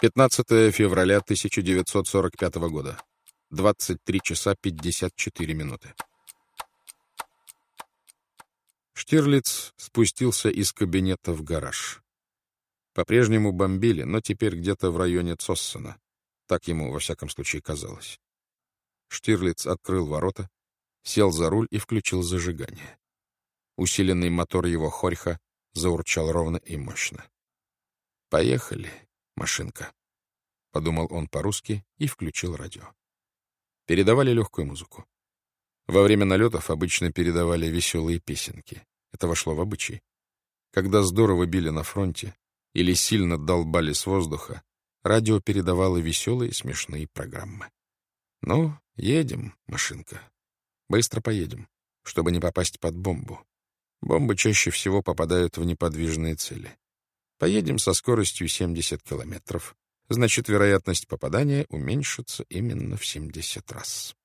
15 февраля 1945 года. 23 часа 54 минуты. Штирлиц спустился из кабинета в гараж. По-прежнему бомбили, но теперь где-то в районе Цоссена. Так ему, во всяком случае, казалось. Штирлиц открыл ворота, сел за руль и включил зажигание. Усиленный мотор его хорьха заурчал ровно и мощно. «Поехали, машинка», — подумал он по-русски и включил радио. Передавали легкую музыку. Во время налетов обычно передавали веселые песенки. Это вошло в обычай. Когда здорово били на фронте или сильно долбали с воздуха, радио передавало веселые смешные программы. «Ну, едем, машинка. Быстро поедем, чтобы не попасть под бомбу. Бомбы чаще всего попадают в неподвижные цели. Поедем со скоростью 70 километров. Значит, вероятность попадания уменьшится именно в 70 раз.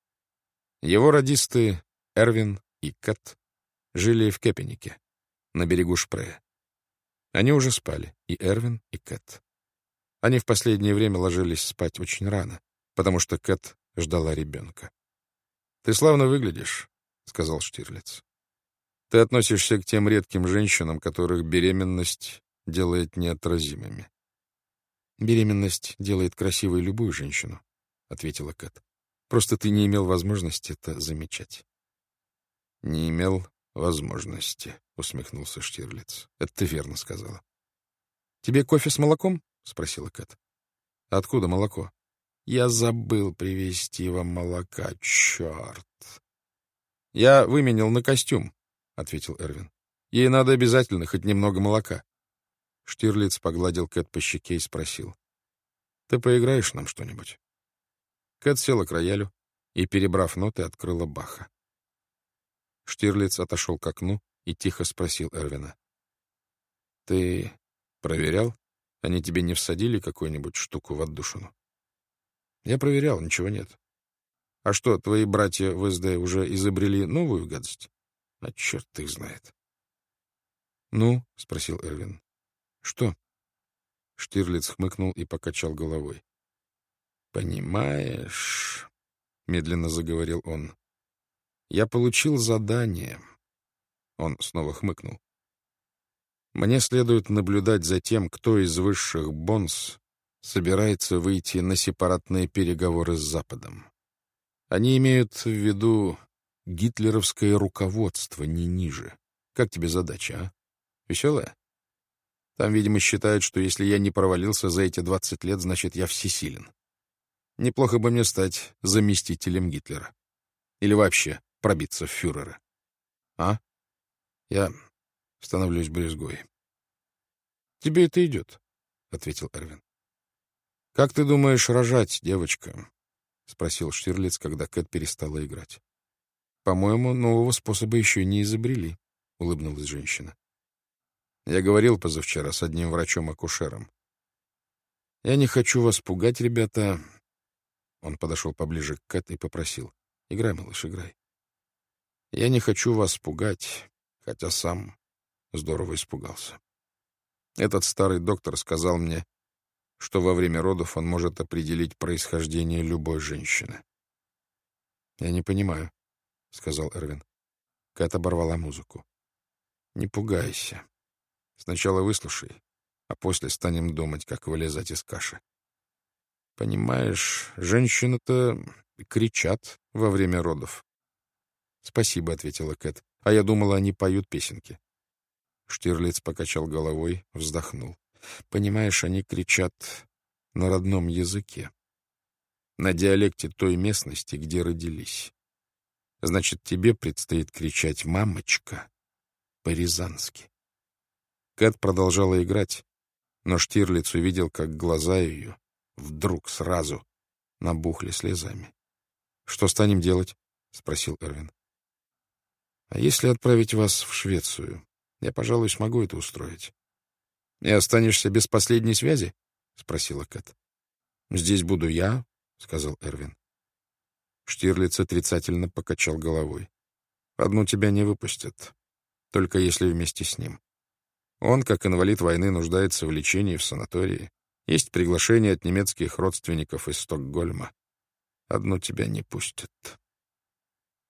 Его радисты Эрвин и Кэт жили в Кепенике, на берегу Шпрея. Они уже спали, и Эрвин, и Кэт. Они в последнее время ложились спать очень рано, потому что Кэт ждала ребенка. «Ты славно выглядишь», — сказал Штирлиц. «Ты относишься к тем редким женщинам, которых беременность делает неотразимыми. «Беременность делает красивой любую женщину», — ответила Кэт. «Просто ты не имел возможности это замечать». «Не имел возможности», — усмехнулся Штирлиц. «Это ты верно сказала». «Тебе кофе с молоком?» — спросила Кэт. «Откуда молоко?» «Я забыл привезти вам молока, черт!» «Я выменил на костюм», — ответил Эрвин. «Ей надо обязательно хоть немного молока». Штирлиц погладил Кэт по щеке и спросил. «Ты поиграешь нам что-нибудь?» Кэт села к роялю и, перебрав ноты, открыла Баха. Штирлиц отошел к окну и тихо спросил Эрвина. «Ты проверял? Они тебе не всадили какую-нибудь штуку в отдушину?» «Я проверял, ничего нет». «А что, твои братья в СД уже изобрели новую гадость?» «А черт их знает». «Ну?» — спросил Эрвин. Что? Штирлиц хмыкнул и покачал головой. Понимаешь, медленно заговорил он. Я получил задание. Он снова хмыкнул. Мне следует наблюдать за тем, кто из высших бонс собирается выйти на сепаратные переговоры с Западом. Они имеют в виду гитлеровское руководство, не ниже. Как тебе задача, а? Веселая? Там, видимо, считают, что если я не провалился за эти 20 лет, значит, я всесилен. Неплохо бы мне стать заместителем Гитлера. Или вообще пробиться в фюрера. А? Я становлюсь брюзгой. «Тебе это идет», — ответил Эрвин. «Как ты думаешь рожать, девочка?» — спросил Штирлиц, когда Кэт перестала играть. «По-моему, нового способа еще не изобрели», — улыбнулась женщина. Я говорил позавчера с одним врачом-акушером. Я не хочу вас пугать, ребята. Он подошел поближе к Кэт и попросил. Играй, малыш, играй. Я не хочу вас пугать, хотя сам здорово испугался. Этот старый доктор сказал мне, что во время родов он может определить происхождение любой женщины. «Я не понимаю», — сказал Эрвин. Кэт оборвала музыку. «Не пугайся. Сначала выслушай, а после станем думать, как вылезать из каши. Понимаешь, женщины-то кричат во время родов. «Спасибо», — ответила Кэт. «А я думала, они поют песенки». Штирлиц покачал головой, вздохнул. «Понимаешь, они кричат на родном языке, на диалекте той местности, где родились. Значит, тебе предстоит кричать «мамочка» по-рязански. Кэт продолжала играть, но Штирлиц увидел, как глаза ее вдруг сразу набухли слезами. — Что станем делать? — спросил Эрвин. — А если отправить вас в Швецию? Я, пожалуй, смогу это устроить. — И останешься без последней связи? — спросила Кэт. — Здесь буду я, — сказал Эрвин. Штирлиц отрицательно покачал головой. — Одну тебя не выпустят, только если вместе с ним. Он, как инвалид войны, нуждается в лечении в санатории. Есть приглашение от немецких родственников из Стокгольма. Одну тебя не пустят.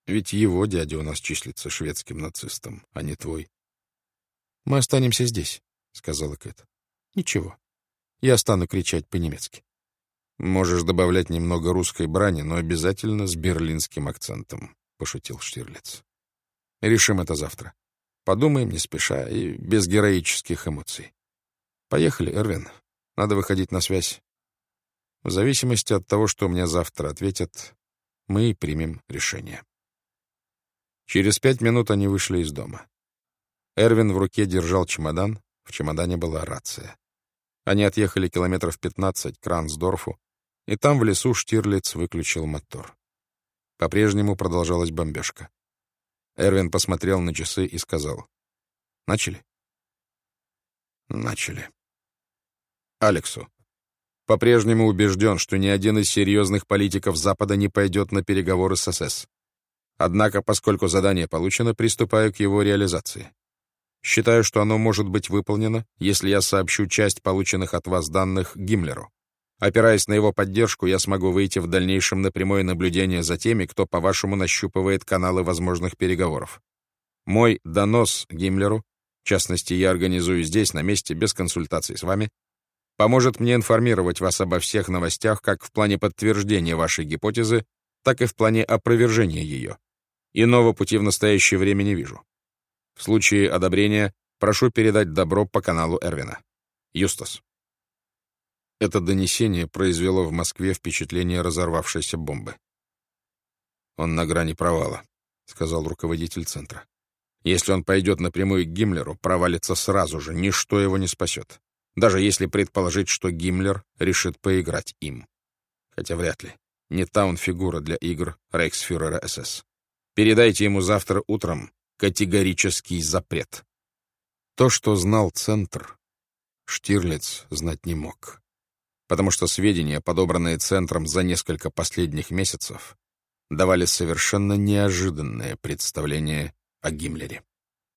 Ведь его дядя у нас числится шведским нацистом, а не твой. — Мы останемся здесь, — сказала Кэт. — Ничего. Я стану кричать по-немецки. Можешь добавлять немного русской брани, но обязательно с берлинским акцентом, — пошутил Штирлиц. Решим это завтра. Подумаем не спеша и без героических эмоций. Поехали, Эрвин. Надо выходить на связь. В зависимости от того, что мне завтра ответят, мы и примем решение. Через пять минут они вышли из дома. Эрвин в руке держал чемодан, в чемодане была рация. Они отъехали километров пятнадцать к Рансдорфу, и там в лесу Штирлиц выключил мотор. По-прежнему продолжалась бомбежка. Эрвин посмотрел на часы и сказал. «Начали?» «Начали». Алексу. По-прежнему убежден, что ни один из серьезных политиков Запада не пойдет на переговоры с СС. Однако, поскольку задание получено, приступаю к его реализации. Считаю, что оно может быть выполнено, если я сообщу часть полученных от вас данных Гиммлеру. Опираясь на его поддержку, я смогу выйти в дальнейшем на прямое наблюдение за теми, кто, по-вашему, нащупывает каналы возможных переговоров. Мой донос Гиммлеру, в частности, я организую здесь, на месте, без консультаций с вами, поможет мне информировать вас обо всех новостях как в плане подтверждения вашей гипотезы, так и в плане опровержения ее. Иного пути в настоящее время не вижу. В случае одобрения прошу передать добро по каналу Эрвина. Юстас. Это донесение произвело в Москве впечатление разорвавшейся бомбы. «Он на грани провала», — сказал руководитель центра. «Если он пойдет напрямую к Гиммлеру, провалится сразу же, ничто его не спасет, даже если предположить, что Гиммлер решит поиграть им. Хотя вряд ли. Не та он фигура для игр рейхсфюрера СС. Передайте ему завтра утром категорический запрет. То, что знал Центр, Штирлиц знать не мог потому что сведения, подобранные Центром за несколько последних месяцев, давали совершенно неожиданное представление о Гиммлере.